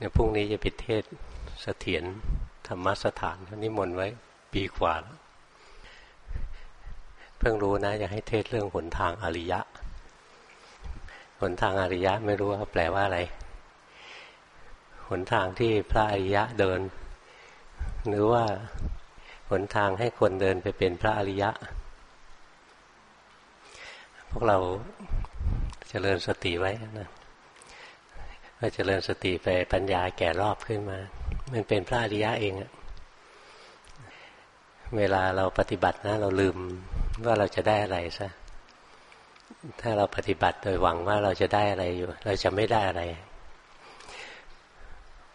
เนี่ยพรุ่งนี้จะไปเทศเสถียรธรรมสถานนิมนต์ไว้ปีกว่าแล้วเพิ่งรู้นะอยากให้เทศเรื่องหนทางอริยะ หนทางอริยะไม่รู้ว่าแปลว่าอะไร หนทางที่พระอริยะเดิน หรือว่าหนทางให้คนเดินไปเป็นพระอริยะ พวกเราจเจริญสติไว้นะ ว่าเจริญสติไปปัญญาแก่รอบขึ้นมา มันเป็นพระอริยะเองอะเวลาเราปฏิบัตินะ เราลืมว่าเราจะได้อะไรซะถ้าเราปฏิบัติโดยหวังว่าเราจะได้อะไรอยู่ เราจะไม่ได้อะไร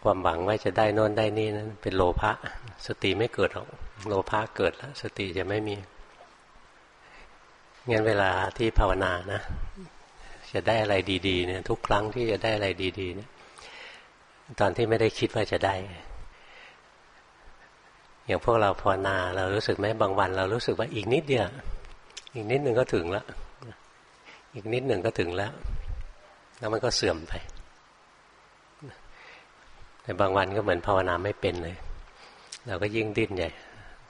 ความหวังว่าจะได้นอนได้นี่นั้นเป็นโลภะสติไม่เกิดหรอกโลภะเกิดแล้ว สติจะไม่มีงั้นเวลาที่ภาวนานะ จะได้อะไรดีๆเนี่ยทุกครั้งที่จะได้อะไรดีๆเนี่ยตอนที่ไม่ได้คิดว่าจะได้ อย่างพวกเราภาวนา เรารู้สึกไหมบางวัน เรารู้สึกว่าอีกนิดเดียวอีกนิดหนึ่งก็ถึงแล้ว อีกนิดหนึ่งก็ถึงแล้ว แล้วมันก็เสื่อมไป แต่บางวันก็เหมือนภาวนาไม่เป็นเลย เราก็ยิ่งดิ้นใหญ่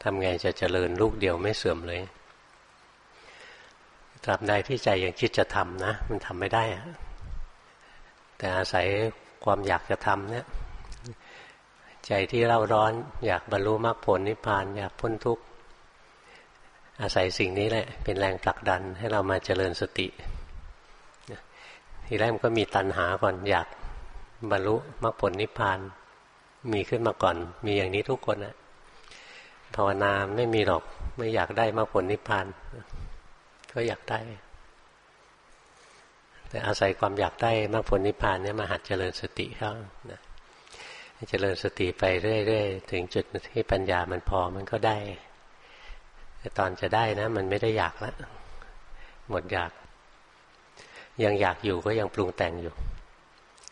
ทำไงจะเจริญลูกเดียวไม่เสื่อมเลย ตราบใดที่ใจยังคิดจะทำนะ มันทำไม่ได้ แต่อาศัยความอยากจะทำเนี่ย ใจที่เร่าร้อน อยากบรรลุมรรคผลนิพพาน อยากพ้นทุกข์ อาศัยสิ่งนี้แหละ เป็นแรงผลักดันให้เรามาเจริญสติ ทีแรกมันก็มีตัณหาก่อนอยากบรรลุมรรคผลนิพพาน มีขึ้นมาก่อน มีอย่างนี้ทุกคนนะภาวนาไม่มีหรอก ไม่อยากได้มรรคผลนิพพาน ก็อยากได้ แต่อาศัยความอยากได้มรรคผลนิพพานเนี่ยมาหัดเจริญสติเข้านะเจริญสติไปเรื่อยๆ ถึงจุดที่ปัญญามันพอมันก็ได้ แต่ตอนจะได้นะ มันไม่ได้อยากล้วหมดอยาก ยังอยากอยู่ก็ยังปรุงแต่งอยู่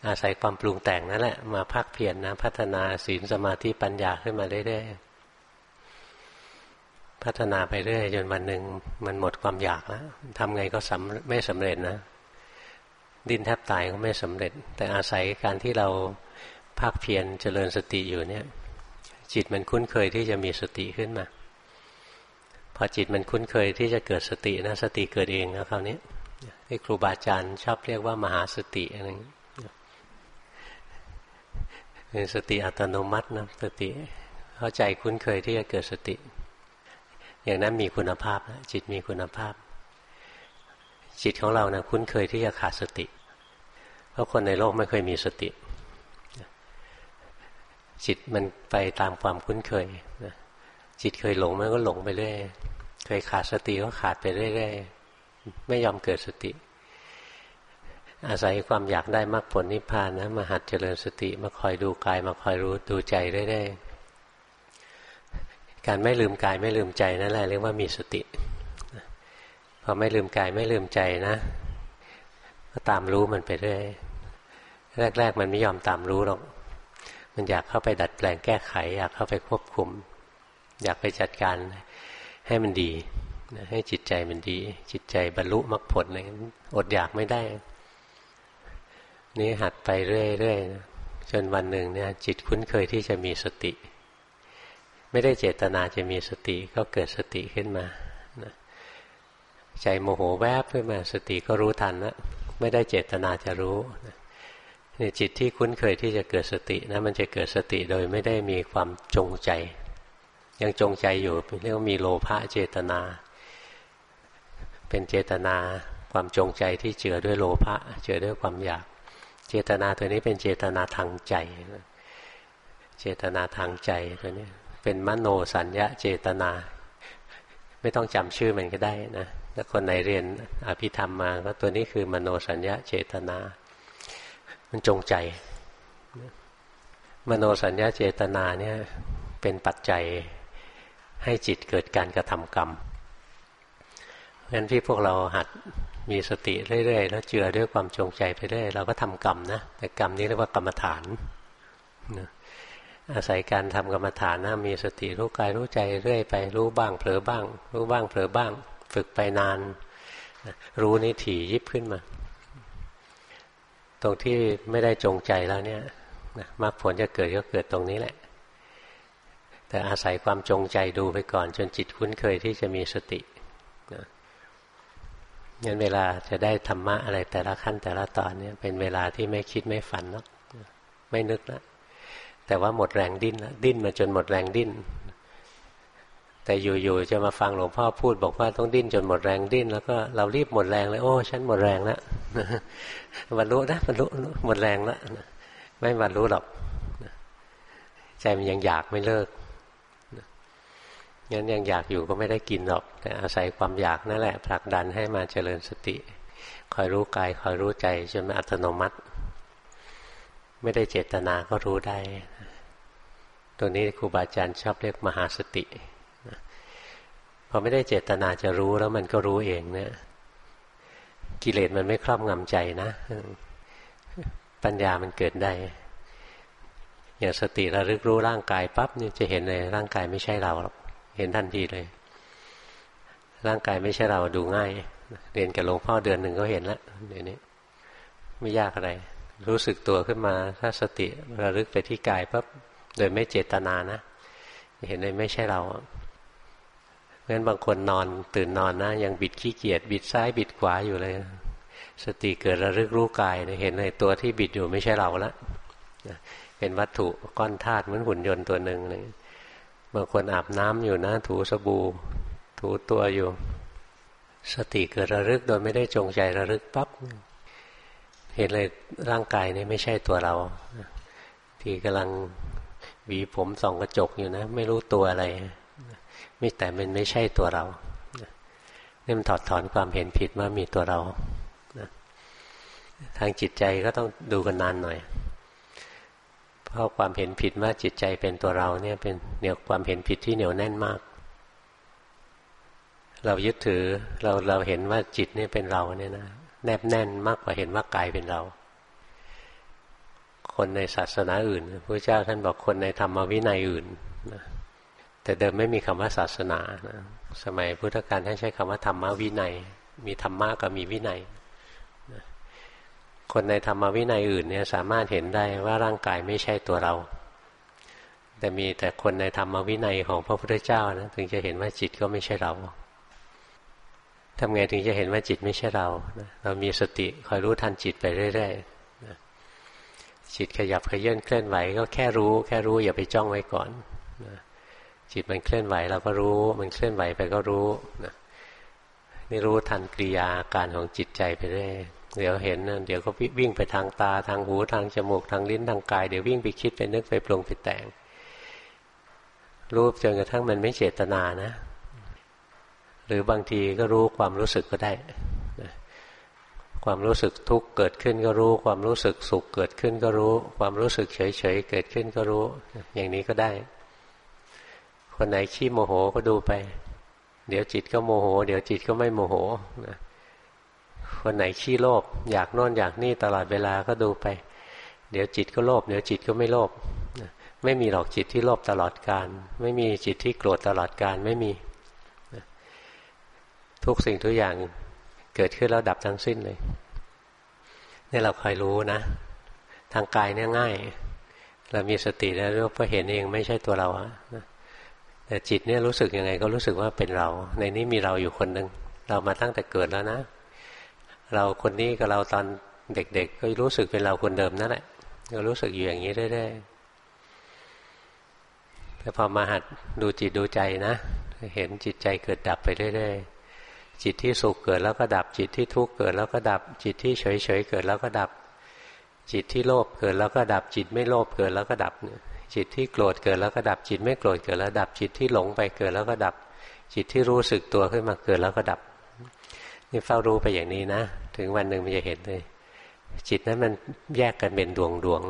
อาศัยความปรุงแต่งนั่นแหละมาพักเพียรนนะ พัฒนาศีลสมาธิปัญญาขึ้นมาเรื่อยๆ พัฒนาไปเรื่อยจนวันหนึ่งมันหมดความอยากแล้วทำไงก็สำไม่สำเร็จนะ ดิ้นแทบตายก็ไม่สำเร็จ แต่อาศัยการที่เราภาคเพียรเจริญสติอยู่เนี่ย จิตมันคุ้นเคยที่จะมีสติขึ้นมา พอจิตมันคุ้นเคยที่จะเกิดสตินะ สติเกิดเองนะคราวนี้ที่ครูบาอาจารย์ชอบเรียกว่ามหาสติอะไรเป็นสติอัตโนมัตินะสติเข้าใจคุ้นเคยที่จะเกิดสติ อย่างนั้นมีคุณภาพนะจิตมีคุณภาพ จิตของเรานะคุ้นเคยที่จะขาดสติ เพราะคนในโลกไม่เคยมีสติ จิตมันไปตามความคุ้นเคยนะจิตเคยหลงมันก็หลงไปเรื่อยเคยขาดสติก็ขาดไปเรื่อยๆไม่ยอมเกิดสติ อาศัยความอยากได้มรรคผลนิพพานนะมาหัดเจริญสติ มาคอยดูกายมาคอยรู้ดูใจเรื่อยๆ การไม่ลืมกายไม่ลืมใจนั่นแหละเรียกว่ามีสติพอไม่ลืมกายไม่ลืมใจนะก็ตามรู้มันไปเรื่อยแรก ๆ มันไม่ยอมตามรู้หรอกมันอยากเข้าไปดัดแปลงแก้ไข อยากเข้าไปควบคุม อยากไปจัดการให้มันดีให้จิตใจมันดี จิตใจบรรลุมรรคผลอะไรอดอยากไม่ได้ นี่หัดไปเรื่อยๆจนวันหนึ่งเนี่ย จิตคุ้นเคยที่จะมีสติ ไม่ได้เจตนาจะมีสติก็เกิดสติขึ้นมาใจโมโหแวบขึ้นมาสติก็รู้ทันแล้วไม่ได้เจตนาจะรู้นะเนี่ยจิตที่คุ้นเคยที่จะเกิดสตินะมันจะเกิดสติโดยไม่ได้มีความจงใจ ยังจงใจอยู่เรียกว่ามีโลภะเจตนา เป็นเจตนาความจงใจที่เจือด้วยโลภะเจือด้วยความอยาก เจตนาตัวนี้เป็นเจตนาทางใจ เจตนาทางใจตัวนี้ เป็นมโนสัญญาเจตนา ไม่ต้องจำชื่อมันก็ได้นะถ้าคนไหนเรียนอภิธรรมมาก็ตัวนี้คือมโนสัญญาเจตนา มันจงใจ มโนสัญญาเจตนาเนี่ยเป็นปัจจัยให้จิตเกิดการกระทำกรรมเพราะฉะนั้นที่พวกเราหัดมีสติเรื่อยๆแล้วเจือด้วยความจงใจไปเรื่อยเราก็ทำกรรมนะแต่กรรมนี้เรียกว่ากรรมฐานนะ อาศัยการทำกรรมฐานนะมีสติรู้กายรู้ใจเรื่อยไปรู้บ้างเผลอบ้าง รู้บ้างเผลอบ้าง ฝึกไปนาน รู้นี่ถี่ยิบขึ้นมา ตรงที่ไม่ได้จงใจแล้วเนี่ยมรรคผลจะเกิดก็เกิดตรงนี้แหละ แต่อาศัยความจงใจดูไปก่อน จนจิตคุ้นเคยที่จะมีสติงั้นเวลาจะได้ธรรมะอะไรแต่ละขั้นแต่ละตอนเนี่ยเป็นเวลาที่ไม่คิดไม่ฝันหรอกไม่นึกแล้ว แต่ว่าหมดแรงดิ้นแล้วดิ้นมาจนหมดแรงดิ้น แต่อยู่ๆจะมาฟังหลวงพ่อพูดบอกว่าต้องดิ้นจนหมดแรงดิ้น แล้วก็เรารีบหมดแรงเลย โอ้ฉันหมดแรงแล้วบรรลุนะบรรลุหมดแรงแล้วไม่บรรลุหรอกใจมันยังอยากไม่เลิกงั้นยังอยากอยู่ก็ไม่ได้กินหรอก แต่อาศัยความอยากนั่นแหละผลักดันให้มาเจริญสติ คอยรู้กายคอยรู้ใจจนมันอัตโนมัติ ไม่ได้เจตนาก็รู้ได้ ตัวนี้ครูบาอาจารย์ชอบเรียกมหาสติพอไม่ได้เจตนาจะรู้แล้วมันก็รู้เองเนี่ย กิเลสมันไม่ครอบงำใจนะ ปัญญามันเกิดได้ อย่างสติระลึกรู้ร่างกายปั๊บเนี่ยจะเห็นเลยร่างกายไม่ใช่เราหรอกเห็นทันทีเลย ร่างกายไม่ใช่เราดูง่าย เรียนกับหลวงพ่อเดือนหนึ่งก็เห็นแล้วเดี๋ยวนี้ ไม่ยากอะไร รู้สึกตัวขึ้นมา ถ้าสติระลึกไปที่กายปั๊บโดยไม่เจตนานะ เห็นเลยไม่ใช่เราเพราะฉะนั้นบางคนนอนตื่นนอนนะ ยังบิดขี้เกียจบิดซ้ายบิดขวาอยู่เลย สติเกิดระลึกรู้กายเห็นเลยตัวที่บิดอยู่ไม่ใช่เราละเป็นวัตถุก้อนธาตุเหมือนหุ่นยนต์ตัวหนึ่งเลยบางคนอาบน้ำอยู่นะ ถูสบู่ถูตัวอยู่ สติเกิดระลึกโดยไม่ได้จงใจระลึกปับ๊บ เห็นเลยร่างกายนี่ไม่ใช่ตัวเรา ที่กำลังหวีผมส่องกระจกอยู่นะ ไม่รู้ตัวอะไร ไม่แต่มันไม่ใช่ตัวเรานี่มันถอดถอนความเห็นผิดว่ามีตัวเราทางจิตใจก็ต้องดูกันนานหน่อย เพราะความเห็นผิดว่าจิตใจเป็นตัวเราเนี่ยเป็นเหนี่ยวความเห็นผิดที่เหนียวแน่นมาก เรายึดถือเราเราเห็นว่าจิตนี่เป็นเราเนี่ยนะ แนบแน่นมากกว่าเห็นว่ากายเป็นเรา คนในศาสนาอื่นพระเจ้าท่านบอกคนในธรรมวินัยอื่นนะแต่เดิมไม่มีคำว่าศาสนานะสมัยพุทธกาลท่านใช้คำว่าธรรมวินัย มีธรรมะกับมีวินัยนะคนในธรรมวินัยอื่นเนี่ยสามารถเห็นได้ว่าร่างกายไม่ใช่ตัวเรา แต่มีแต่คนในธรรมวินัยของพระพุทธเจ้านะถึงจะเห็นว่าจิตก็ไม่ใช่เรา ทำไงถึงจะเห็นว่าจิตไม่ใช่เรานะเรามีสติคอยรู้ทันจิตไปเรื่อยๆนะจิตขยับขยื่นเคลื่อนไหว ก็แค่รู้ แค่รู้อย่าไปจ้องไว้ก่อนนะจิตมันเคลื่อนไหวเราก็รู้ มันเคลื่อนไหวไปก็รู้นะนี่รู้ทันกิริยาการของจิตใจไปเรื่อยเดี๋ยวเห็นเดี๋ยวก็วิ่งไปทางตาทางหูทางจมูกทางลิ้นทางกายเดี๋ยววิ่งไปคิดไปนึกไปปรุงไปแต่ง รู้จนกระทั่งมันไม่เจตนานะ หรือบางทีก็รู้ความรู้สึกก็ได้ความรู้สึกทุกข์เกิดขึ้นก็รู้ ความรู้สึกสุขเกิดขึ้นก็รู้ ความรู้สึกเฉยๆเกิดขึ้นก็รู้ อย่างนี้ก็ได้ คนไหนขี้โมโหก็ดูไป เดี๋ยวจิตก็โมโห เดี๋ยวจิตก็ไม่โมโหนะคนไหนขี้โลภอยากโน่นอยากนี่ตลอดเวลาก็ดูไป เดี๋ยวจิตก็โลภเดี๋ยวจิตก็ไม่โลภไม่มีหรอกจิตที่โลภตลอดการ ไม่มีจิตที่โกรธตลอดการไม่มี ทุกสิ่งทุกอย่างเกิดขึ้นแล้วดับทั้งสิ้นเลยนี่เราคอยรู้นะ ทางกายเนี่ยง่าย เรามีสติแล้วก็เห็นเองไม่ใช่ตัวเราอะแต่จิตเนี่ยรู้สึกยังไงก็รู้สึกว่าเป็นเรา ในนี้มีเราอยู่คนหนึ่งเรามาตั้งแต่เกิดแล้วนะ เราคนนี้กับเราตอนเด็ก ๆ ก็รู้สึกเป็นเราคนเดิมนั่นแหละก็รู้สึกอยู่อย่างนี้เรื่อยๆแต่พอมาหัดดูจิตดูใจนะ เห็นจิตใจเกิดดับไปเรื่อยๆ จิตที่สุขเกิดแล้วก็ดับ จิตที่ทุกข์เกิดแล้วก็ดับ จิตที่เฉยๆเกิดแล้วก็ดับ จิตที่โลภเกิดแล้วก็ดับ จิตไม่โลภเกิดแล้วก็ดับ จิตที่โกรธเกิดแล้วก็ดับ จิตไม่โกรธเกิดแล้วดับ จิตที่หลงไปเกิดแล้วก็ดับ จิตที่รู้สึกตัวขึ้นมาเกิดแล้วก็ดับ นี่เฝ้ารู้ไปอย่างนี้นะ ถึงวันหนึ่งมันจะเห็นเลย จิตนั้นมันแยกกันเป็นดวงดวง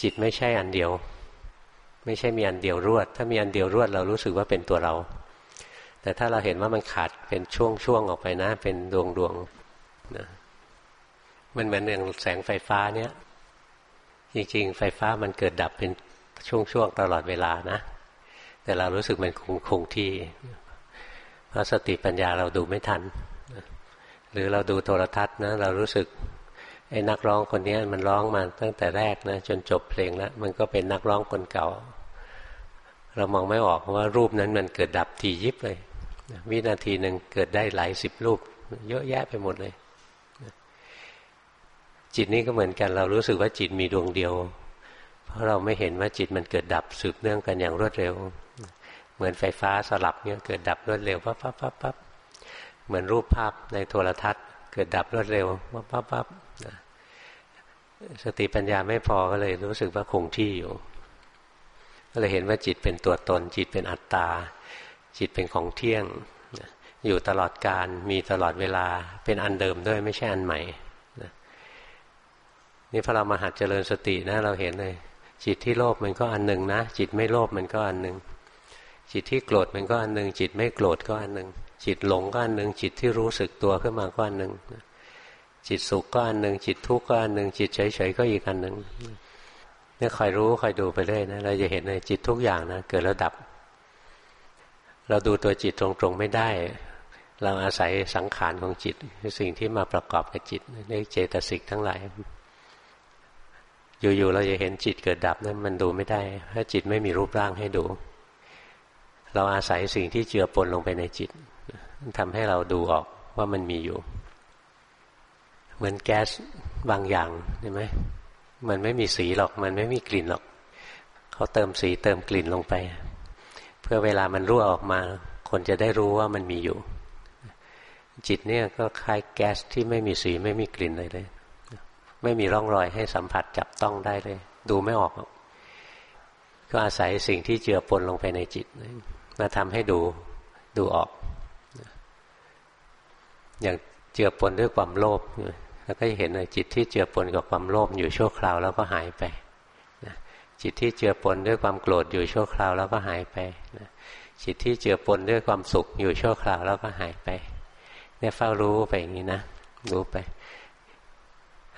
จิตไม่ใช่อันเดียว ไม่ใช่มีอันเดียวรวด ถ้ามีอันเดียวรวดเรารู้สึกว่าเป็นตัวเรา แต่ถ้าเราเห็นว่ามันขาดเป็นช่วงๆออกไปนะ เป็นดวงดวงนะมันเหมือนอย่างแสงไฟฟ้าเนี้ยจริงๆ ไฟฟ้ามันเกิดดับเป็นช่วงๆตลอดเวลานะ แต่เรารู้สึกมันคงคงที่เพราะสติปัญญาเราดูไม่ทัน หรือเราดูโทรทัศน์นะ เรารู้สึกไอ้นักร้องคนนี้มันร้องมาตั้งแต่แรกนะจนจบเพลงแล้วมันก็เป็นนักร้องคนเก่า เรามองไม่ออกว่ารูปนั้นมันเกิดดับทียิบเลย วินาทีหนึ่งเกิดได้หลายสิบรูป เยอะแยะไปหมดเลย จิตนี้ก็เหมือนกัน เรารู้สึกว่าจิตมีดวงเดียว เพราะเราไม่เห็นว่าจิตมันเกิดดับสืบเนื่องกันอย่างรวดเร็ว เหมือนไฟฟ้าสลับเนี่ยเกิดดับรวดเร็วปั๊บปั๊บปั๊บปั๊บเหมือนรูปภาพในโทรทัศน์ เกิดดับรวดเร็วปั๊บปั๊บปั๊บสติปัญญาไม่พอก็เลยรู้สึกว่าคงที่อยู่ ก็เลยเห็นว่าจิตเป็นตัวตน จิตเป็นอัตตา จิตเป็นของเที่ยง อยู่ตลอดการมีตลอดเวลาเป็นอันเดิมด้วยไม่ใช่อันใหม่นี่พอเรามาหัดเจริญสตินะ เราเห็นเลย จิตที่โลภมันก็อันหนึ่งนะ จิตไม่โลภมันก็อันหนึ่งจิตที่โกรธมันก็อันหนึ่งจิตไม่โกรธก็อันหนึ่งจิตหลงก็อันหนึ่งจิตที่รู้สึกตัวขึ้นมาก็อันหนึ่งจิตสุขก็อันหนึ่งจิตทุกข์ก็อันหนึ่งจิตเฉยๆก็อีกอันหนึ่งเนี่ยคอยรู้คอยดูไปเรื่อยนะเราจะเห็นเลยจิตทุกอย่างนะเกิดแล้วดับ เราดูตัวจิตตรงๆไม่ได้ เราอาศัยสังขารของจิตสิ่งที่มาประกอบกับจิตเรียกเจตสิกทั้งหลาย อยู่ๆเราจะเห็นจิตเกิดดับนั้นมันดูไม่ได้เพราะจิตไม่มีรูปร่างให้ดู เราอาศัยสิ่งที่เจือปนลงไปในจิตทำให้เราดูออกว่ามันมีอยู่ เหมือนแก๊สบางอย่างเห็นไหมมันไม่มีสีหรอก มันไม่มีกลิ่นหรอก เขาเติมสีเติมกลิ่นลงไป เพื่อเวลามันรั่วออกมา คนจะได้รู้ว่ามันมีอยู่ จิตเนี่ยก็คล้ายแก๊สที่ไม่มีสีไม่มีกลิ่นเลยเลย ไม่มีร่องรอยให้สัมผัสจับต้องได้เลย ดูไม่ออก ก็อาศัยสิ่งที่เจือปนลงไปในจิตมาทำให้ดูดูออก อย่างเจือปนด้วยความโลภแล้วก็จะเห็นเลยจิตที่เจือปนกับความโลภอยู่ชั่วคราวแล้วก็หายไป จิตที่เจือปนด้วยความโกรธอยู่ชั่วคราวแล้วก็หายไปนะจิตที่เจือปนด้วยความสุขอยู่ชั่วคราวแล้วก็หายไป เนี่ยเฝ้ารู้ไปอย่างนี้นะรู้ไป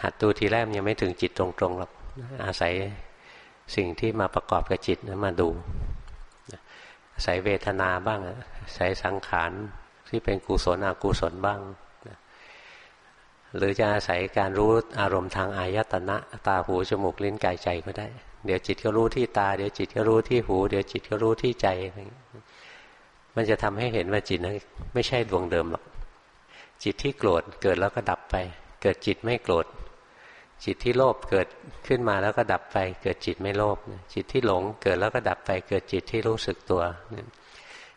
หัดดูทีแรกยังไม่ถึงจิตตรงๆหรอกอาศัยสิ่งที่มาประกอบกับจิตนะมาดูอาศัยเวทนาบ้างอาศัยสังขารที่เป็นกุศลอกุศลบ้างหรือจะอาศัยการรู้อารมณ์ทางอายตนะ ตาหูจมูกลิ้นกายใจก็ได้ เดี๋ยวจิตก็รู้ที่ตา เดี๋ยวจิตก็รู้ที่หู เดี๋ยวจิตก็รู้ที่ใจ มันจะทำให้เห็นว่าจิตนั้นไม่ใช่ดวงเดิมหรอก จิตที่โกรธเกิดแล้วก็ดับไป เกิดจิตไม่โกรธ จิตที่โลภเกิดขึ้นมาแล้วก็ดับไป เกิดจิตไม่โลภ จิตที่หลงเกิดแล้วก็ดับไป เกิดจิตที่รู้สึกตัว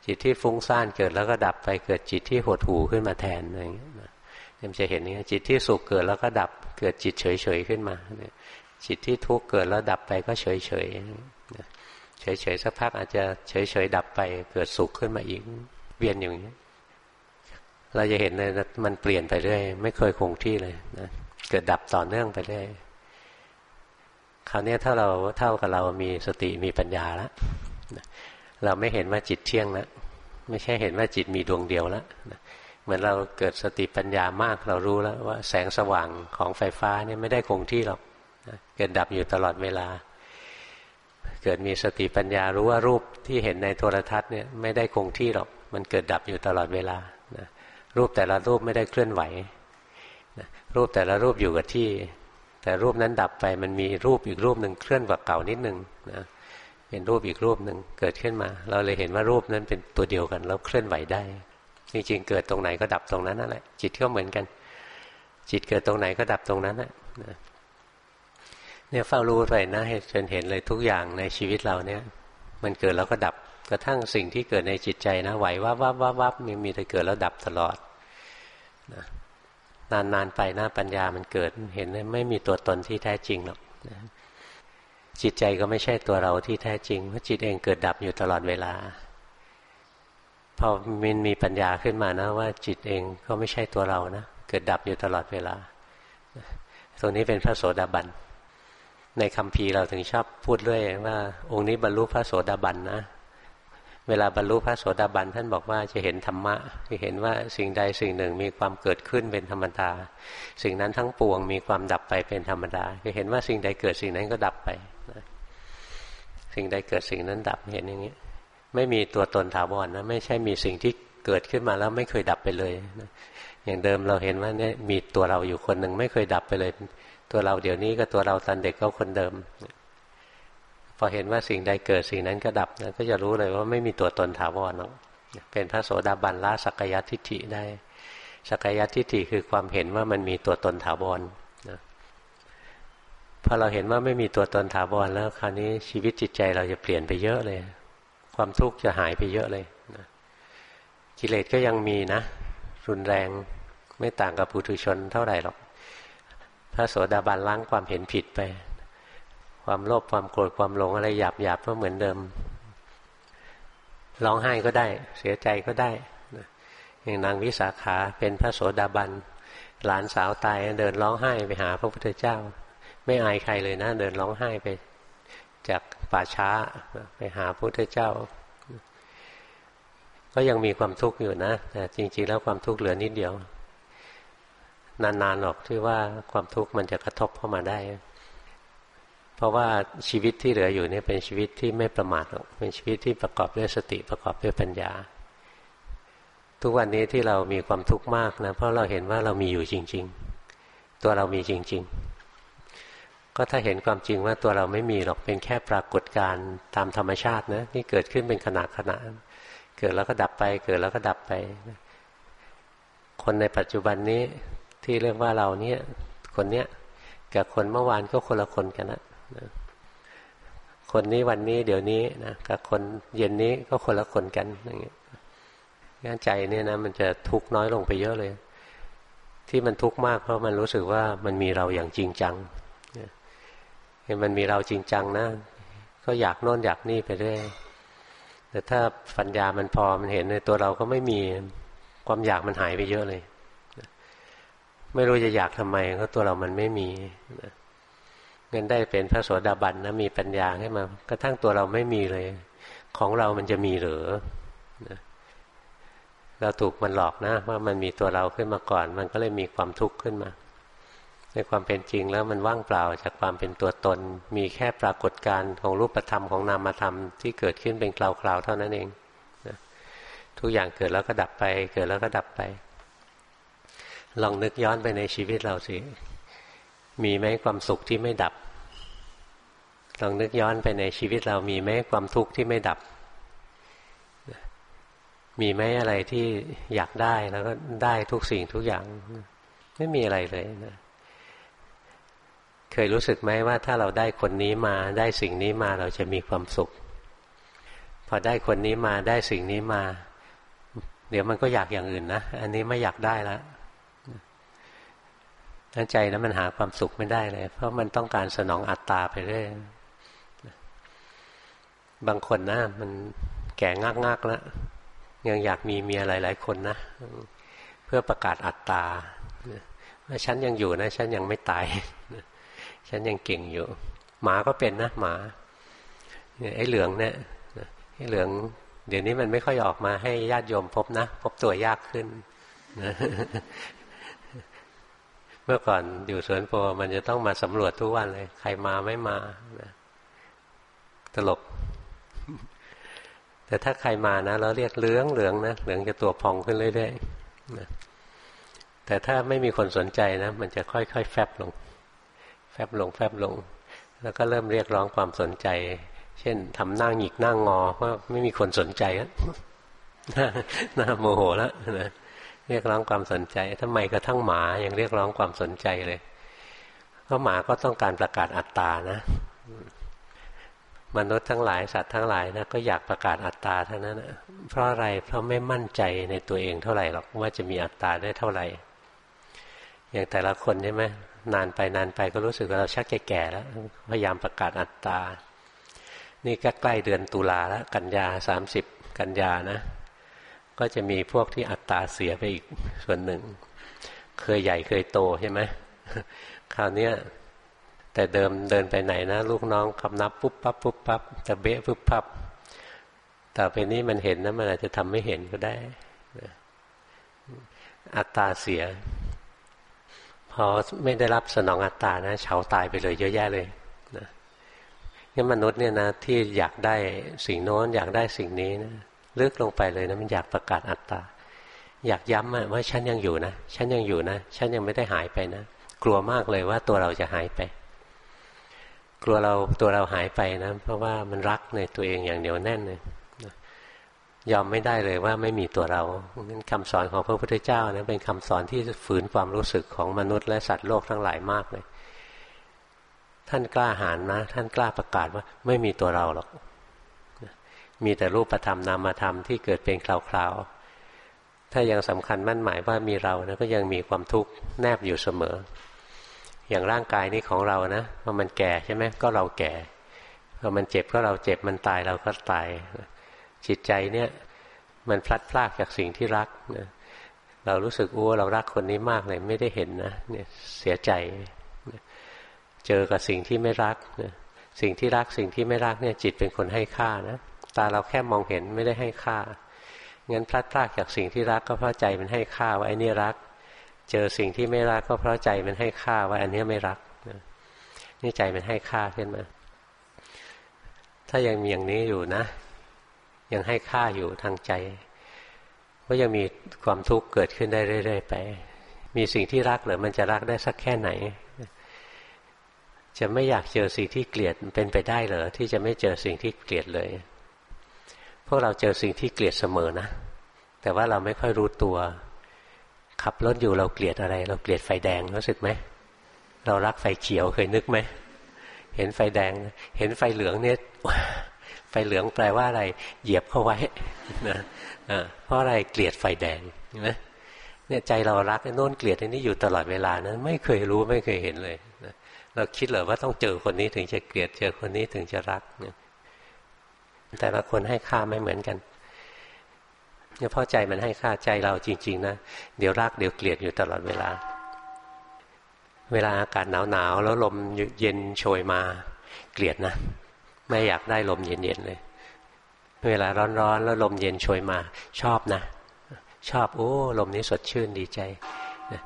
จิตที่ฟุ้งซ่านเกิดแล้วก็ดับไป เกิดจิตที่หดหูขึ้นมาแทนอะไรอย่างเงี้ยมันจะเห็นนี้จิตที่สุขเกิดแล้วก็ดับ เกิดจิตเฉยเฉยขึ้นมา จิตที่ทุกข์เกิดแล้วดับไปก็เฉยเฉยเฉยเฉยสักพักอาจจะเฉยเฉยดับไปเกิดสุขขึ้นมาอีกเวียนอย่างนี้เราจะเห็นเลยมันเปลี่ยนไปเรื่อยไม่เคยคงที่เลยนะเกิดดับต่อเนื่องไปเรื่อยคราวนี้ถ้าเราเท่ากับเรามีสติมีปัญญาแล้วเราไม่เห็นว่าจิตเที่ยงแล้วไม่ใช่เห็นว่าจิตมีดวงเดียวแล้วมือนเราเกิดสติปัญญามากเรารู้แล้วว่าแสงสว่างของไฟฟ้าเนี่ยไม่ได้คงที่หรอก เกิดดับอยู่ตลอดเวลา เกิดมีสติปัญญารู้ว่ารูปที่เห็นในโทรทัศน์เนี่ยไม่ได้คงที่หรอก มันเกิดดับอยู่ตลอดเวลารูปแต่ละรูปไม่ได้เคลื่อนไหวรูปแต่ละรูปอยู่กับที่ แต่รูปนั้นดับไปมันมีรูปอีกรูปหนึ่งเคลื่อนกว่าเก่านิดนึงนะเป็นรูปอีกรูปหนึ่งเกิดขึ้นมา เราเลยเห็นว่ารูปนั้นเป็นตัวเดียวกันแล้วเคลื่อนไหวได้จริงๆเกิดตรงไหนก็ดับตรงนั้นนั่นแหละจิตก็เหมือนกัน จิตเกิดตรงไหนก็ดับตรงนั้นนะ เนี่ยเฝ้ารู้ไปนะจนเห็นเลยทุกอย่างในชีวิตเราเนี่ย มันเกิดแล้วก็ดับกระทั่งสิ่งที่เกิดในจิตใจนะไหววับวับวับวับมีมีแต่เกิดแล้วดับตลอดนะนานๆไปนะปัญญามันเกิดเห็นไม่มีตัวตนที่แท้จริงหรอกจิตใจก็ไม่ใช่ตัวเราที่แท้จริงเพราะจิตเองเกิดดับอยู่ตลอดเวลาพอมันมีปัญญาขึ้นมานะ ว่าจิตเองก็ไม่ใช่ตัวเรานะเกิดดับอยู่ตลอดเวลาตรงนี้เป็นพระโสดาบัน ในคำพีเราถึงชอบพูดเรื่อยว่า องค์นี้บรรลุพระโสดาบันนะ เวลาบรรลุพระโสดาบันท่านบอกว่าจะเห็นธรรมะจะเห็นว่าสิ่งใดสิ่งหนึ่งมีความเกิดขึ้นเป็นธรรมดา สิ่งนั้นทั้งปวงมีความดับไปเป็นธรรมดาจะเห็นว่าสิ่งใดเกิดสิ่งนั้นก็ดับไปสิ่งใดเกิดสิ่งนั้นดับเห็นอย่างนี้ไม่มีตัวตนถาวรนะไม่ใช่มีสิ่งที่เกิดขึ้นมาแล้วไม่เคยดับไปเลยนะ อย่างเดิมเราเห็นว่าเนี่ยมีตัวเราอยู่คนหนึ่งไม่เคยดับไปเลย ตัวเราเดี๋ยวนี้ก็ตัวเราตอนเด็กก็คนเดิม พอเห็นว่าสิ่งใดเกิดสิ่งนั้นก็ดับนะก็จะรู้เลยว่าไม่มีตัวตนถาวรหรอกเป็นพระโสดาบันละสักยทิฏฐิได้ สักยทิฏฐิคือความเห็นว่ามันมีตัวตนถาวรนะพอเราเห็นว่าไม่มีตัวตนถาวรแล้ว คราวนี้ชีวิตจิตใจเราจะเปลี่ยนไปเยอะเลย ความทุกข์จะหายไปเยอะเลยนะกิเลสก็ยังมีนะ รุนแรงไม่ต่างกับปุถุชนเท่าไหร่หรอก พระโสดาบันล้างความเห็นผิดไป ความโลภความโกรธความหลงอะไรหยาบหยาบก็เหมือนเดิม ร้องไห้ก็ได้ เสียใจก็ได้อย่างนางวิสาขาเป็นพระโสดาบันหลานสาวตายเดินร้องไห้ไปหาพระพุทธเจ้า ไม่อายใครเลยนะ เดินร้องไห้ไป จากป่าช้าไปหาพระพุทธเจ้า ก็ยังมีความทุกข์อยู่นะ แต่จริง ๆ แล้วความทุกข์เหลือนิดเดียว นานๆหรอกที่ว่าความทุกข์มันจะกระทบเข้ามาได้ เพราะว่าชีวิตที่เหลืออยู่นี่เป็นชีวิตที่ไม่ประมาทหรอกเป็นชีวิตที่ประกอบด้วยสติประกอบด้วยปัญญา ทุกวันนี้ที่เรามีความทุกข์มากนะเพราะเราเห็นว่าเรามีอยู่จริง ๆ ตัวเรามีจริง ๆ ก็ถ้าเห็นความจริงว่าตัวเราไม่มีหรอกเป็นแค่ปรากฏการณ์ตามธรรมชาตินะนี่เกิดขึ้นเป็นขณะขณะ เกิดแล้วก็ดับไป เกิดแล้วก็ดับไป คนในปัจจุบันนี้ที่เรียกว่าเราเนี่ย คนเนี้ยกับคนเมื่อวานก็คนละคนกันนะคนนี้วันนี้เดี๋ยวนี้นะกับคนเย็นนี้ก็คนละคนกันอย่างเงี้ยงั้นใจเนี่ยนะมันจะทุกข์น้อยลงไปเยอะเลย ที่มันทุกข์มากเพราะมันรู้สึกว่ามันมีเราอย่างจริงจังเห็นมันมีเราจริงจังนะก็อยากโน่นอยากนี่ไปเรื่อย แต่ถ้าปัญญามันพอมันเห็นในตัวเราก็ไม่มีความอยากมันหายไปเยอะเลย ไม่รู้จะอยากทำไมก็ตัวเรามันไม่มีเงินได้เป็นพระโสดาบันนะมีปัญญาให้นมากระทั่งตัวเราไม่มีเลย ของเรามันจะมีหรือเราถูกมันหลอกนะ ว่ามันมีตัวเราขึ้นมาก่อน มันก็เลยมีความทุกข์ขึ้นมา ในความเป็นจริงแล้วมันว่างเปล่าจากความเป็นตัวตน มีแค่ปรากฏการณ์ของรูปธรรมของนามธรรมที่เกิดขึ้นเป็นคราวๆเท่านั้นเองนะทุกอย่างเกิดแล้วก็ดับไป เกิดแล้วก็ดับไป ลองนึกย้อนไปในชีวิตเราสิ มีไหมความสุขที่ไม่ดับ ลองนึกย้อนไปในชีวิตเรามีไหมความทุกข์ที่ไม่ดับ มีไหมอะไรที่อยากได้แล้วก็ได้ทุกสิ่งทุกอย่าง ไม่มีอะไรเลยนะ เคยรู้สึกไหมว่าถ้าเราได้คนนี้มาได้สิ่งนี้มาเราจะมีความสุข พอได้คนนี้มาได้สิ่งนี้มา เดี๋ยวมันก็อยากอย่างอื่นนะอันนี้ไม่อยากได้แล้วทั้งใจนะมันหาความสุขไม่ได้เลย เพราะมันต้องการสนองอัตตาไปเรื่อยบางคนนะมันแก่งักๆแล้วยังอยากมีเมียหลาย ๆ คนนะเพื่อประกาศอัตตาว่าฉันยังอยู่นะ ฉันยังไม่ตาย ฉันยังเก่งอยู่ หมาก็เป็นนะหมาไอ้เหลืองเนี่ยไอ้เหลือง เดี๋ยวนี้มันไม่ค่อยออกมาให้ญาติโยมพบนะ พบตัวยากขึ้นเมื่อก่อนอยู่สวนโพมันจะต้องมาสำรวจทุกวันเลย ใครมาไม่มาตลก แต่ถ้าใครมานะเราเรียกเหลืองเหลืองนะเหลืองจะตัวพองขึ้นเรื่อยๆนะแต่ถ้าไม่มีคนสนใจนะ มันจะค่อยๆแฟบลง ฟบลงแฟบลง แล้วก็เริ่มเรียกร้องความสนใจ เช่นทำหน้าหงิกหน้างงอเพราะไม่มีคนสนใจแล้วน่าโมโหแล้วนะเรียกร้องความสนใจทำไมกระทั่งหมายังเรียกร้องความสนใจเลยเพราะหมาก็ต้องการประกาศอัตตานะมนุษย์ทั้งหลายสัตว์ทั้งหลายนะก็อยากประกาศอัตตาเท่านั้นนะเพราะอะไรเพราะไม่มั่นใจในตัวเองเท่าไหร่หรอกว่าจะมีอัตตาได้เท่าไหร่ อย่างแต่ละคนใช่ไหม นานไปนานไปก็รู้สึกว่าเราชักแก่แล้ว พยายามประกาศอัตตา นี่ก็ใกล้เดือนตุลาแล้วกันยาสามสิบกันยานะ ก็จะมีพวกที่อัตตาเสียไปอีกส่วนหนึ่ง เคยใหญ่เคยโตใช่ไหมคราวนี้แต่เดิมเดินไปไหนนะ ลูกน้องคำนับปุ๊บปั๊บปุ๊บปั๊บแต่เบะปุ๊บปั๊บต่อไปนี้มันเห็นนะมันอาจจะทำไม่เห็นก็ได้อัตตาเสีย อไม่ได้รับสนองอัตตานะเฉาตายไปเลยเยอะแยะเลยนะงั้นมนุษย์เนี่ยนะที่อยากได้สิ่งโน้นอยากได้สิ่งนี้นะลึกลงไปเลยนะมันอยากประกาศอัตตา อยากย้ำว่าฉันยังอยู่นะฉันยังอยู่นะฉันยังไม่ได้หายไปนะกลัวมากเลยว่าตัวเราจะหายไป กลัวเราตัวเราหายไปนะ เพราะว่ามันรักในตัวเองอย่างเหนียวแน่นเลย ยอมไม่ได้เลยว่าไม่มีตัวเรานั้นคำสอนของพระพุทธเจ้านะเป็นคำสอนที่ฝืนความรู้สึกของมนุษย์และสัตว์โลกทั้งหลายมากเลย ท่านกล้าหาญนะ ท่านกล้าประกาศว่าไม่มีตัวเราหรอก มีแต่รูปธรรมนามธรรมที่เกิดเป็นคราวๆ ถ้ายังสำคัญมั่นหมายว่ามีเรานะก็ยังมีความทุกข์แนบอยู่เสมอ อย่างร่างกายนี้ของเรานะพอมันแก่ใช่ไหมก็เราแก่พอมันเจ็บก็เราเจ็บมันตายเราก็ตาย จิตใจเนี่ยมันพลัดพรากจากสิ่งที่รักนะเรารู้สึกอ้วเรารักคนนี้มากเลยไม่ได้เห็นนะเนี่ยเสียใจเจอกับสิ่งที่ไม่รักนะสิ่งที่รักสิ่งที่ไม่รักเนี่ยจิตเป็นคนให้ค่านะตาเราแค่มองเห็นไม่ได้ให้ค่างั้นพลัดพรากจากสิ่งที่รักก็เพราะใจมันให้ค่าว่าไอ้นี่รัก เจอสิ่งที่ไม่รักก็เพราะใจมันให้ค่าว่าอันนี้ไม่รักนี่ใจมันให้ค่าขึ้นมาถ้ายังมีอย่างนี้อยู่นะ ยังให้ค่าอยู่ทางใจ ก็ยังมีความทุกข์เกิดขึ้นได้เรื่อยๆไป มีสิ่งที่รักหรือมันจะรักได้สักแค่ไหน จะไม่อยากเจอสิ่งที่เกลียดเป็นไปได้เหรอที่จะไม่เจอสิ่งที่เกลียดเลยพวกเราเจอสิ่งที่เกลียดเสมอนะ แต่ว่าเราไม่ค่อยรู้ตัว ขับรถอยู่เราเกลียดอะไร เราเกลียดไฟแดงรู้สึกไหมเรารักไฟเขียวเคยนึกไหมเห็นไฟแดง เห็นไฟเหลืองเนี่ย ไฟเหลืองแปลว่าอะไร เหยียบเข้าไว้นะเพราะอะไรเกลียดไฟแดงเห็นไหมเนี่ยใจเรารักโน่นเกลียดอันนี้อยู่ตลอดเวลานะไม่เคยรู้ไม่เคยเห็นเลยนะเราคิดเลยว่าต้องเจอคนนี้ถึงจะเกลียดเจอคนนี้ถึงจะรักนี่ยแต่ละคนให้ค่าไม่เหมือนกันเนี่ยเพราะใจมันให้ค่าใจเราจริง ๆนะเดี๋ยวรักเดี๋ยวเกลียดอยู่ตลอดเวลา เวลาอากาศหนาวๆแล้วลมเย็นโชยมาเกลียดนะ ไม่อยากได้ลมเย็นๆเลย เวลาร้อนๆ แล้วลมเย็นช่วยมา ชอบนะ ชอบโอ้ลมนี้สดชื่นดีใจนะ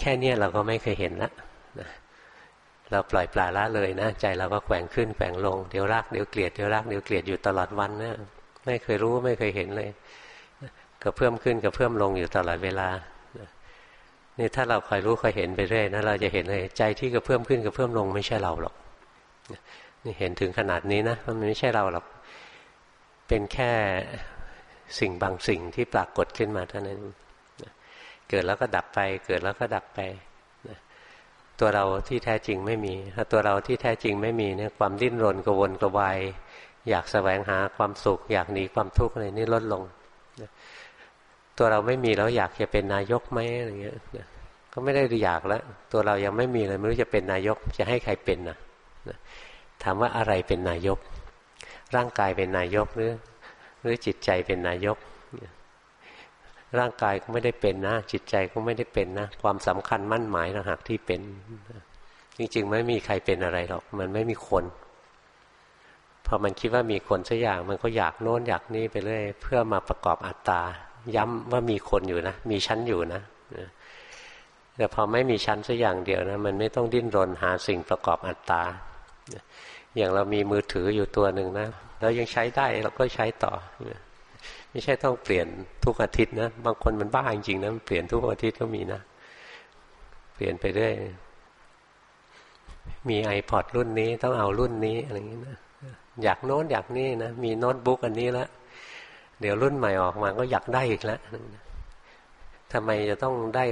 แค่เนี้ยเราก็ไม่เคยเห็นละนะเราปล่อยปลาละเลยนะใจเราก็แกว่งขึ้นแกว่งลงเดี๋ยวรักเดี๋ยวเกลียดเดี๋ยวรักเดี๋ยวเกลียดอยู่ตลอดวันนะไม่เคยรู้ไม่เคยเห็นเลยก็เพิ่มขึ้นก็เพิ่มลงอยู่ตลอดเวลานี่ถ้าเราคอยรู้คอยเห็นไปเรื่อยนะเราจะเห็นเลยใจที่ก็เพิ่มขึ้นก็เพิ่มลงไม่ใช่เราหรอก เห็นถึงขนาดนี้นะมันไม่ใช่เราหรอกเป็นแค่สิ่งบางสิ่งที่ปรากฏขึ้นมาเท่านั้นเกิดแล้วก็ดับไป เกิดแล้วก็ดับไปตัวเราที่แท้จริงไม่มี ถ้าตัวเราที่แท้จริงไม่มีเนี่ยความดิ้นรนกระวนกระวายอยากแสวงหาความสุข อยากหนีความทุกข์อะไรนี่ลดลง ตัวเราไม่มีแล้วอยากจะเป็นนายกไหมอะไรเงี้ยก็ไม่ได้อยากแล้ว ตัวเรายังไม่มีเลยไม่รู้จะเป็นนายกจะให้ใครเป็นนะ ถามว่าอะไรเป็นนายก ร่างกายเป็นนายกหรือ หรือจิตใจเป็นนายก ร่างกายก็ไม่ได้เป็นนะ จิตใจก็ไม่ได้เป็นนะ ความสำคัญมั่นหมายนะหากที่เป็น จริงๆ ไม่มีใครเป็นอะไรหรอก มันไม่มีคนพอมันคิดว่ามีคนสักอย่างมันก็อยากโน้นอยากนี่ไปเรื่อยเพื่อมาประกอบอัตตา ย้ำว่ามีคนอยู่นะ มีชั้นอยู่นะแต่พอไม่มีชั้นสักอย่างเดียวนะ มันไม่ต้องดิ้นรนหาสิ่งประกอบอัตตา อย่างเรามีมือถืออยู่ตัวหนึ่งนะแล้วยังใช้ได้เราก็ใช้ต่อ ไม่ใช่ต้องเปลี่ยนทุกอาทิตย์นะบางคนมันบ้าจริงๆนะเปลี่ยนทุกอาทิตย์ก็มีนะ เปลี่ยนไปเรื่อยมีไอพอดรุ่นนี้ต้องเอารุ่นนี้อะไรอย่างนี้นะอยากโน้นอยากนี่นะมีโน้ตบุ๊กอันนี้แล้วเดี๋ยวรุ่นใหม่ออกมาก็อยากได้อีกแล้วทำไมจะต้องได้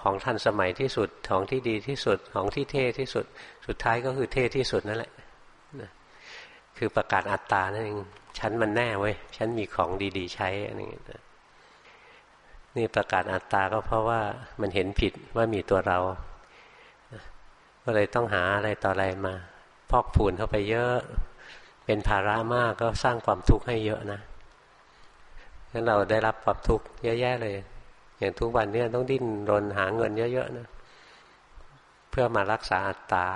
ของทันสมัยที่สุดของที่ดีที่สุดของที่เท่ที่สุด สุดท้ายก็คือเท่ที่สุดนั่นแหละ คือประกาศอัตตานั่นเองฉันมันแน่เว้ยฉันมีของดี ๆ ใช้อะไรอย่างเงี้ยนี่ประกาศอัตตาก็เพราะว่ามันเห็นผิดว่ามีตัวเรา ก็เลยต้องหาอะไรต่ออะไรมา พอกพูนเข้าไปเยอะ เป็นภาระมากก็สร้างความทุกข์ให้เยอะนะงั้นเราได้รับความทุกข์เยอะแยะเลย อย่างทุกวันนี้ต้องดิ้นรนหาเงินเยอะๆนะเพื่อมารักษาอัตตา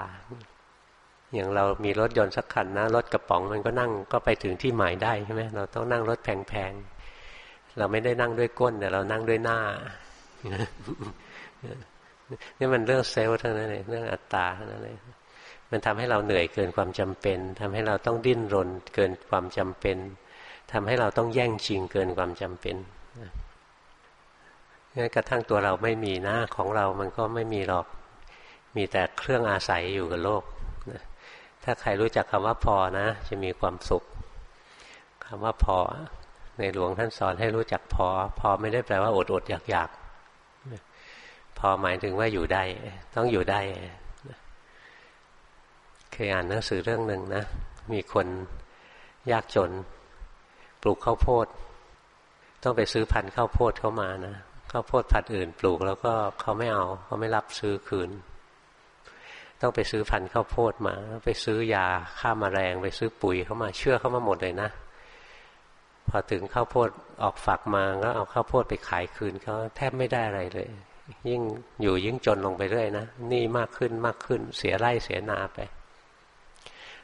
อย่างเรามีรถยนต์สักคันนะรถกระป๋องมันก็นั่งก็ไปถึงที่หมายได้ใช่ไหมเราต้องนั่งรถแพงๆเราไม่ได้นั่งด้วยก้นแต่เรานั่งด้วยหน้านี่มันเรื่องเซลล์เท่านั้นเองเรื่องอัตตาเท่านั้นเองมันทำให้เราเหนื่อยเกินความจำเป็นทำให้เราต้องดิ้นรนเกินความจำเป็นทำให้เราต้องแย่งชิงเกินความจำเป็นงั้นกระทั่งตัวเราไม่มีนะของเรามันก็ไม่มีหรอก มีแต่เครื่องอาศัยอยู่กับโลก ถ้าใครรู้จักคำว่าพอนะ จะมีความสุขคำว่าพอ ในหลวงท่านสอนให้รู้จักพอ พอไม่ได้แปลว่าอดอดอยากอยากพอหมายถึงว่าอยู่ได้ ต้องอยู่ได้เคยอ่านหนังสือเรื่องหนึ่งนะ มีคนยากจน ปลูกข้าวโพด ต้องไปซื้อพันธุ์ข้าวโพดเข้ามานะข้าวโพดพันธุ์อื่น ปลูกแล้วก็เขาไม่เอาเขาไม่รับซื้อคืน ต้องไปซื้อพันธุ์ข้าวโพดมา ไปซื้อยาฆ่ามาแมลงไปซื้อปุ๋ยเข้ามาเชื่อเข้ามาหมดเลยนะ พอถึงข้าวโพดออกฝักมาก็เอาข้าวโพดไปขายคืนเขาแทบไม่ได้อะไรเลย ยิ่งอยู่ยิ่งจนลงไปเรื่อยนะนี่มากขึ้นมากขึ้นเสียไร่เสียนาไป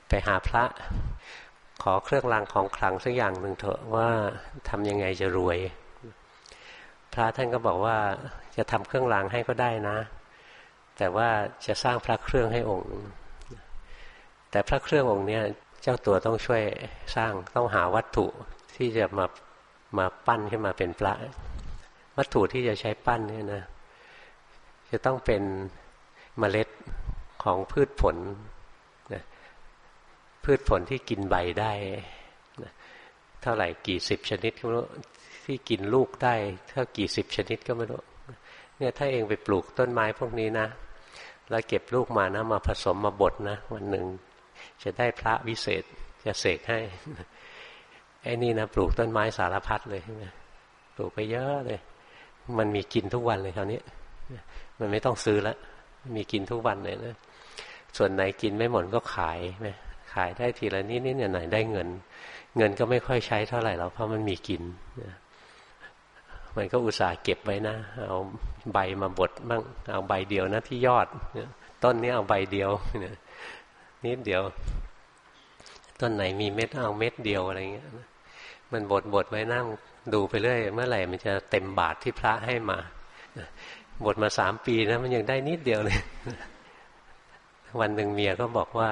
ไปหาพระ ขอเครื่องรางของขลังสักอย่างหนึ่งเถอะว่าทำยังไงจะรวย พระท่านก็บอกว่าจะทำเครื่องรางให้ก็ได้นะ แต่ว่าจะสร้างพระเครื่องให้องค์ แต่พระเครื่ององค์เนี้ยเจ้าตัวต้องช่วยสร้างต้องหาวัตถุที่จะมามาปั้นขึ้นมาเป็นพระ วัตถุที่จะใช้ปั้นเนี่ยนะ จะต้องเป็นเมล็ดของพืชผลพืชผลที่กินใบได้เท่าไหร่กี่สิบชนิดก็ไม่รู้ที่กินลูกได้ เท่ากี่สิบชนิดก็ไม่รู้เนี่ยถ้าเองไปปลูกต้นไม้พวกนี้นะ แล้วเก็บลูกมานะ มาผสมมาบดนะ วันหนึ่งจะได้พระวิเศษจะเสกให้ไอ้นี่นะปลูกต้นไม้สารพัดเลยใช่ไหมปลูกไปเยอะเลย มันมีกินทุกวันเลยคราวนี้มันไม่ต้องซื้อแล้วมีกินทุกวันเลยนะส่วนไหนกินไม่หมดก็ขายไหมขายได้ทีละนิดนิดหน่อยได้เงิน เงินก็ไม่ค่อยใช้เท่าไหร่หรอกเพราะมันมีกิน มันก็อุตส่าห์เก็บไว้นะ เอาใบมาบดบ้างเอาใบเดียวนะที่ยอดต้นนี้เอาใบเดียวนิดเดียว ต้นไหนมีเม็ดเอาเม็ดเดียวอะไรเงี้ยมันบดบดไว้นั่งดูไปเรื่อยเมื่อไหร่มันจะเต็มบาทที่พระให้มาบดมาสามปีนะมันยังได้นิดเดียวเลย วันหนึ่งเมียก็บอกว่า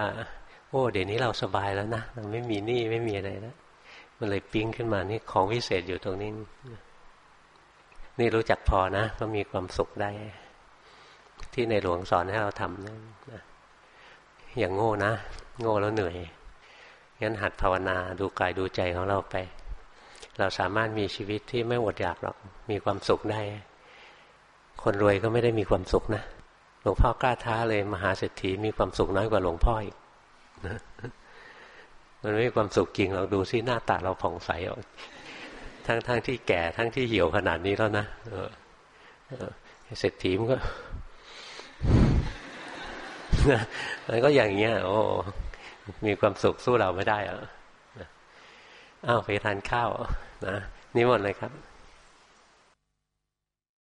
โอ้ เดี๋ยวนี้เราสบายแล้วนะเราไม่มีหนี้ไม่มีอะไรแล้วมันเลยปิ้งขึ้นมานี่ของวิเศษอยู่ตรงนี้ นี่รู้จักพอนะ ก็มีความสุขได้ ที่ในหลวงสอนให้เราทำนะอย่างโง่นะ โง่แล้วเหนื่อยงั้นหัดภาวนาดูกายดูใจของเราไป เราสามารถมีชีวิตที่ไม่อดอยากหรอกมีความสุขได้ คนรวยก็ไม่ได้มีความสุขนะหลวงพ่อกล้าท้าเลยมหาเศรษฐีมีความสุขน้อยกว่าหลวงพ่ออีกมันไม่มีความสุขจริงเราดูซิหน้าตาเราผ่องใสออก ทั้งทั้งที่แก่ทั้งที่เหี่ยวขนาดนี้แล้วนะเศรษฐีมันก็มันก็อย่างเงี้ย โอ้ มีความสุขสู้เราไม่ได้อะอ้าวไปทานข้าวนะนี่หมดเลยครับ